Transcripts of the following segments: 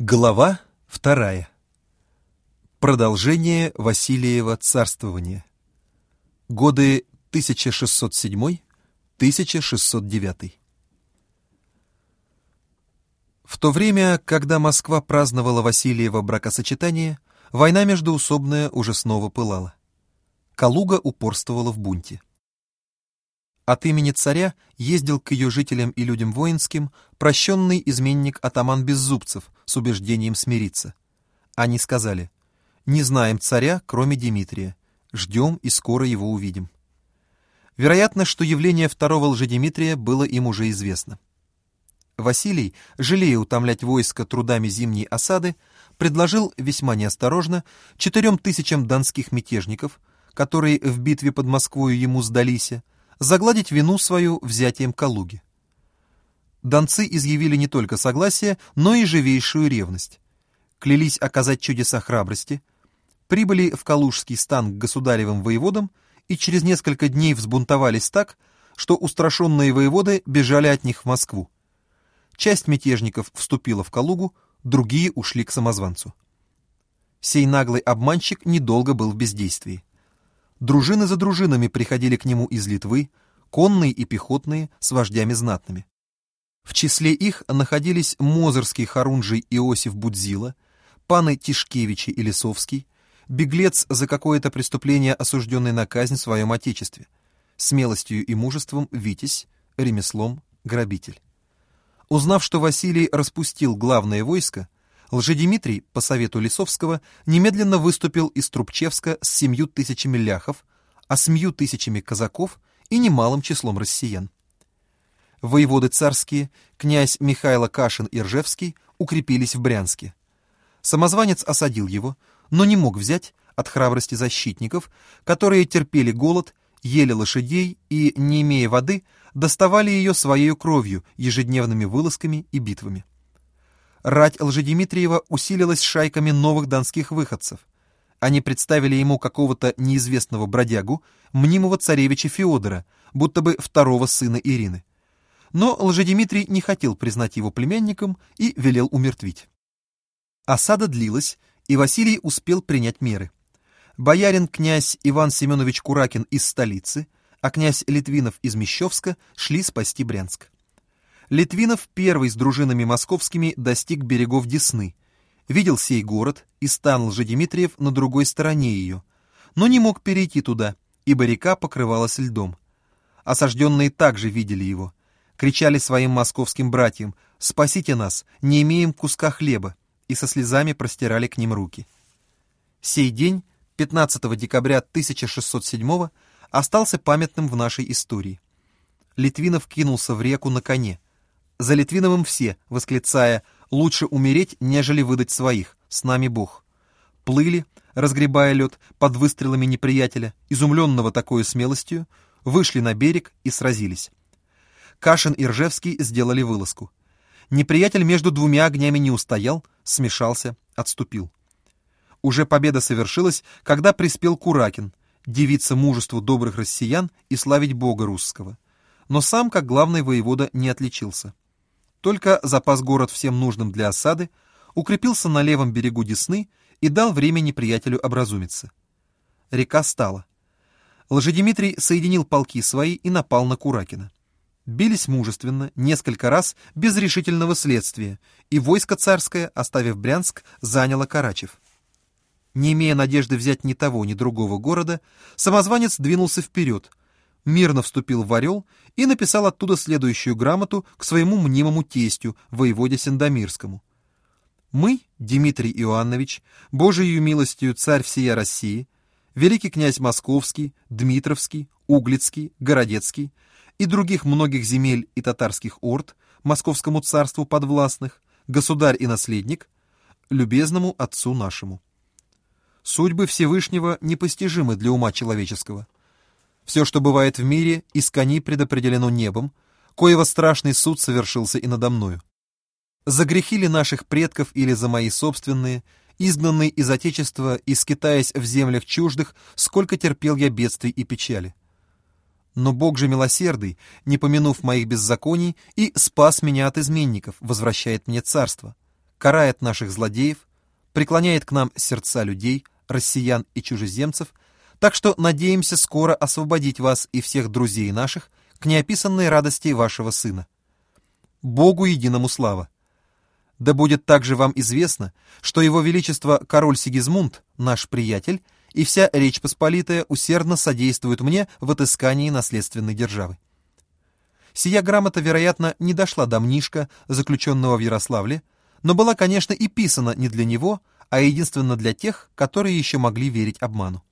Глава вторая. Продолжение Василиева царствования. Годы 1607-1609. В то время, когда Москва праздновала Василиево бракосочетание, война междоусобная уже снова пылала. Калуга упорствовала в бунте. От имени царя ездил к ее жителям и людям воинским прощенный изменник атаман Беззубцев с убеждением смириться. Они сказали, «Не знаем царя, кроме Дмитрия. Ждем и скоро его увидим». Вероятно, что явление второго лжедимитрия было им уже известно. Василий, жалея утомлять войско трудами зимней осады, предложил весьма неосторожно четырем тысячам донских мятежников, которые в битве под Москвою ему сдались, загладить вину свою взятием Калуги. Донцы изъявили не только согласие, но и живейшую ревность. Клялись оказать чудеса храбрости, прибыли в Калужский стан к государевым воеводам и через несколько дней взбунтовались так, что устрашенные воеводы бежали от них в Москву. Часть мятежников вступила в Калугу, другие ушли к самозванцу. Сей наглый обманщик недолго был в бездействии. Дружины за дружинами приходили к нему из Литвы, конные и пехотные, с вождями знатными. В числе их находились Мозырский Харунжий Иосиф Будзила, паны Тишкевичи и Лисовский, беглец за какое-то преступление, осужденный на казнь в своем отечестве, смелостью и мужеством Витязь, ремеслом грабитель. Узнав, что Василий распустил главное войско, Лжедимитрий, по совету Лисовского, немедленно выступил из Трубчевска с семью тысячами ляхов, а семью тысячами казаков и немалым числом россиян. Воеводы царские, князь Михайло Кашин и Ржевский, укрепились в Брянске. Самозванец осадил его, но не мог взять от храбрости защитников, которые терпели голод, ели лошадей и, не имея воды, доставали ее своей кровью, ежедневными вылазками и битвами рать Лжедимитриева усилилась шайками новых донских выходцев. Они представили ему какого-то неизвестного бродягу, мнимого царевича Феодора, будто бы второго сына Ирины. Но Лжедимитрий не хотел признать его племянником и велел умертвить. Осада длилась, и Василий успел принять меры. Боярин князь Иван Семенович Куракин из столицы, а князь Литвинов из Мещовска шли спасти Брянск. Литвинов первый с дружинами московскими достиг берегов Десны, видел сей город и стан Лжедимитриев на другой стороне ее, но не мог перейти туда, ибо река покрывалась льдом. Осажденные также видели его, кричали своим московским братьям «Спасите нас, не имеем куска хлеба!» и со слезами простирали к ним руки. Сей день, 15 декабря 1607 остался памятным в нашей истории. Литвинов кинулся в реку на коне – за Литвиновым все, восклицая «Лучше умереть, нежели выдать своих, с нами Бог». Плыли, разгребая лед под выстрелами неприятеля, изумленного такой смелостью, вышли на берег и сразились. Кашин и Ржевский сделали вылазку. Неприятель между двумя огнями не устоял, смешался, отступил. Уже победа совершилась, когда приспел Куракин, девица мужеству добрых россиян и славить Бога русского. Но сам, как главный воевода, не отличился только запас город всем нужным для осады, укрепился на левом берегу Десны и дал время неприятелю образумиться. Река стала. Лжедимитрий соединил полки свои и напал на Куракина. Бились мужественно, несколько раз, без решительного следствия, и войско царское, оставив Брянск, заняло Карачев. Не имея надежды взять ни того, ни другого города, самозванец двинулся вперед, мирно вступил в Орел и написал оттуда следующую грамоту к своему мнимому тестю, воеводе Сендомирскому. «Мы, Дмитрий Иоаннович, Божией милостью царь всея России, великий князь Московский, Дмитровский, Углицкий, Городецкий и других многих земель и татарских орд, Московскому царству подвластных, государь и наследник, любезному отцу нашему. Судьбы Всевышнего непостижимы для ума человеческого – все, что бывает в мире, из кони предопределено небом, коего страшный суд совершился и надо мною. За грехи ли наших предков или за мои собственные, изгнанный из Отечества и скитаясь в землях чуждых, сколько терпел я бедствий и печали. Но Бог же милосердный, не помянув моих беззаконий, и спас меня от изменников, возвращает мне царство. карает наших злодеев, преклоняет к нам сердца людей, россиян и чужеземцев, так что надеемся скоро освободить вас и всех друзей наших к неописанной радости вашего сына. Богу единому слава! Да будет также вам известно, что его величество король Сигизмунд, наш приятель, и вся Речь Посполитая усердно содействуют мне в отыскании наследственной державы. Сия грамота, вероятно, не дошла до Мнишка, заключенного в Ярославле, но была, конечно, и писана не для него, а единственно для тех, которые еще могли верить обману.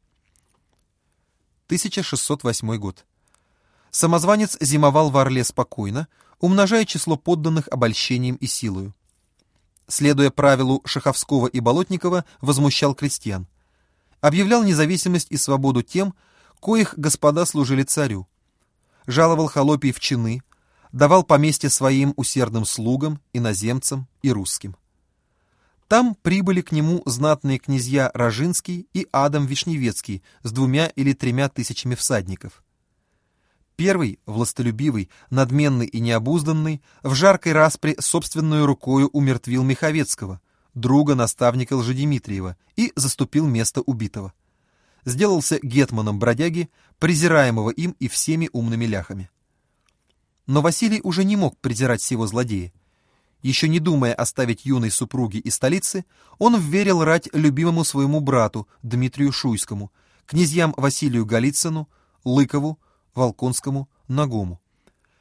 1608 год. Самозванец зимовал в Орле спокойно, умножая число подданных обольщением и силою. Следуя правилу Шаховского и Болотникова, возмущал крестьян. Объявлял независимость и свободу тем, коих господа служили царю. Жаловал холопий в чины, давал поместье своим усердным слугам, иноземцам и русским. Там прибыли к нему знатные князья Рожинский и Адам Вишневецкий с двумя или тремя тысячами всадников. Первый, властолюбивый, надменный и необузданный, в жаркой распре собственную рукою умертвил Миховецкого, друга наставника Лжедимитриева, и заступил место убитого. Сделался гетманом бродяги, презираемого им и всеми умными ляхами. Но Василий уже не мог презирать сего злодея. Еще не думая оставить юной супруги и столицы, он вверил рать любимому своему брату Дмитрию Шуйскому, князьям Василию Голицыну, Лыкову, Волконскому, Нагому.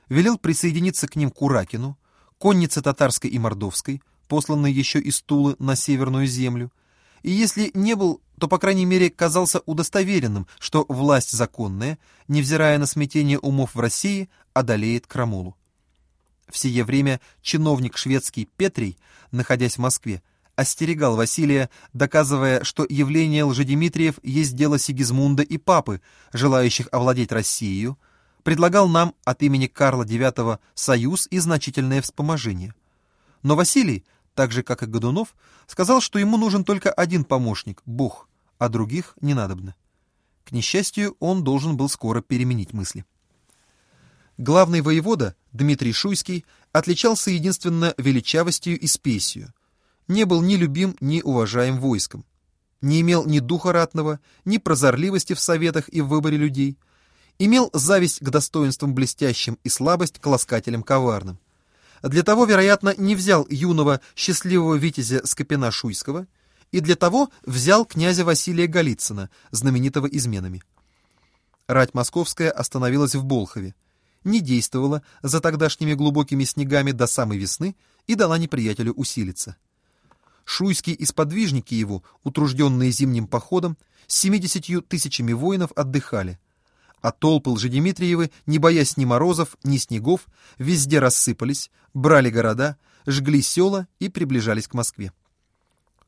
Велел присоединиться к ним Куракину, коннице татарской и мордовской, посланной еще из Тулы на Северную землю, и если не был, то, по крайней мере, казался удостоверенным, что власть законная, невзирая на смятение умов в России, одолеет Крамулу. В сие время чиновник шведский Петрий, находясь в Москве, остерегал Василия, доказывая, что явление Лжедимитриев есть дело Сигизмунда и Папы, желающих овладеть Россией, предлагал нам от имени Карла IX союз и значительное вспоможение. Но Василий, так же как и Годунов, сказал, что ему нужен только один помощник — Бог, а других не надобно. К несчастью, он должен был скоро переменить мысли. Главный воевода, Дмитрий Шуйский, отличался единственно величавостью и спесью — не был ни любим, ни уважаем войском, не имел ни духа ратного, ни прозорливости в советах и в выборе людей, имел зависть к достоинствам блестящим и слабость к ласкателям коварным. Для того, вероятно, не взял юного счастливого витязя Скопина Шуйского и для того взял князя Василия Голицына, знаменитого изменами. Рать московская остановилась в Болхове, не действовала за тогдашними глубокими снегами до самой весны и дала неприятелю усилиться. Шуйские и сподвижники его, утружденные зимним походом, с семидесятью тысячами воинов отдыхали, а толпы Лжедимитриевы, не боясь ни морозов, ни снегов, везде рассыпались, брали города, жгли села и приближались к Москве.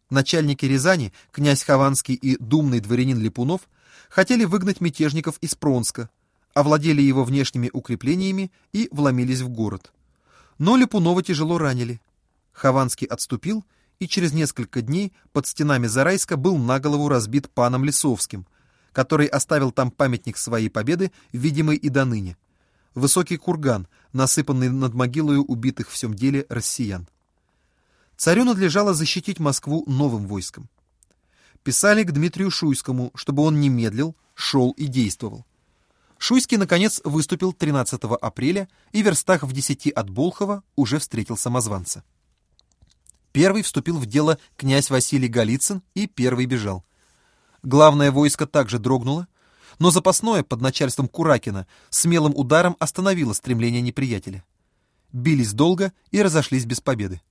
Начальники Рязани, князь Хованский и думный дворянин Липунов, хотели выгнать мятежников из Пронска, овладели его внешними укреплениями и вломились в город. Но Липунова тяжело ранили. Хованский отступил и через несколько дней под стенами Зарайска был на голову разбит паном Лисовским, который оставил там памятник своей победы, видимый и доныне. Высокий курган, насыпанный над могилою убитых в всем деле россиян. Царю надлежало защитить Москву новым войском. Писали к Дмитрию Шуйскому, чтобы он не медлил, шел и действовал. Шуйский, наконец, выступил 13 апреля и в верстах в десяти от Болхова уже встретил самозванца. Первый вступил в дело князь Василий Голицын и первый бежал. Главное войско также дрогнуло, но запасное под начальством Куракина смелым ударом остановило стремление неприятеля. Бились долго и разошлись без победы.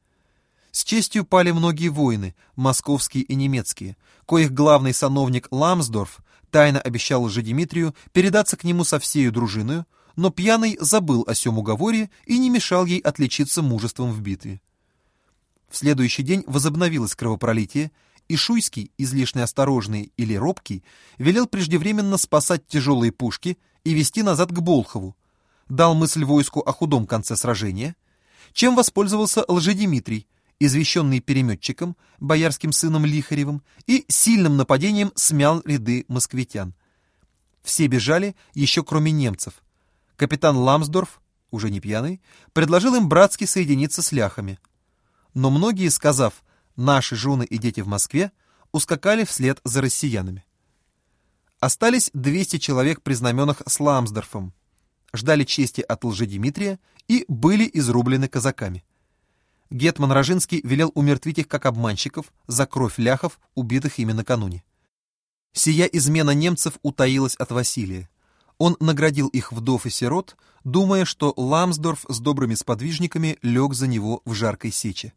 С честью пали многие воины, московские и немецкие, коих главный сановник Ламсдорф тайно обещал Лжедимитрию передаться к нему со всею дружиною, но пьяный забыл о сём уговоре и не мешал ей отличиться мужеством в битве. В следующий день возобновилось кровопролитие, и Шуйский, излишне осторожный или робкий, велел преждевременно спасать тяжелые пушки и вести назад к Болхову, дал мысль войску о худом конце сражения, чем воспользовался Лжедимитрий, извещенный переметчиком, боярским сыном Лихаревым, и сильным нападением смял ряды москвитян. Все бежали, еще кроме немцев. Капитан Ламсдорф, уже не пьяный, предложил им братски соединиться с ляхами – но многие, сказав «наши жены и дети в Москве», ускакали вслед за россиянами. Остались 200 человек при знаменах с Ламсдорфом, ждали чести от Лжедимитрия и были изрублены казаками. Гетман Рожинский велел умертвить их как обманщиков за кровь ляхов, убитых ими накануне. Сия измена немцев утаилась от Василия. Он наградил их вдов и сирот, думая, что Ламсдорф с добрыми сподвижниками лег за него в жаркой сече.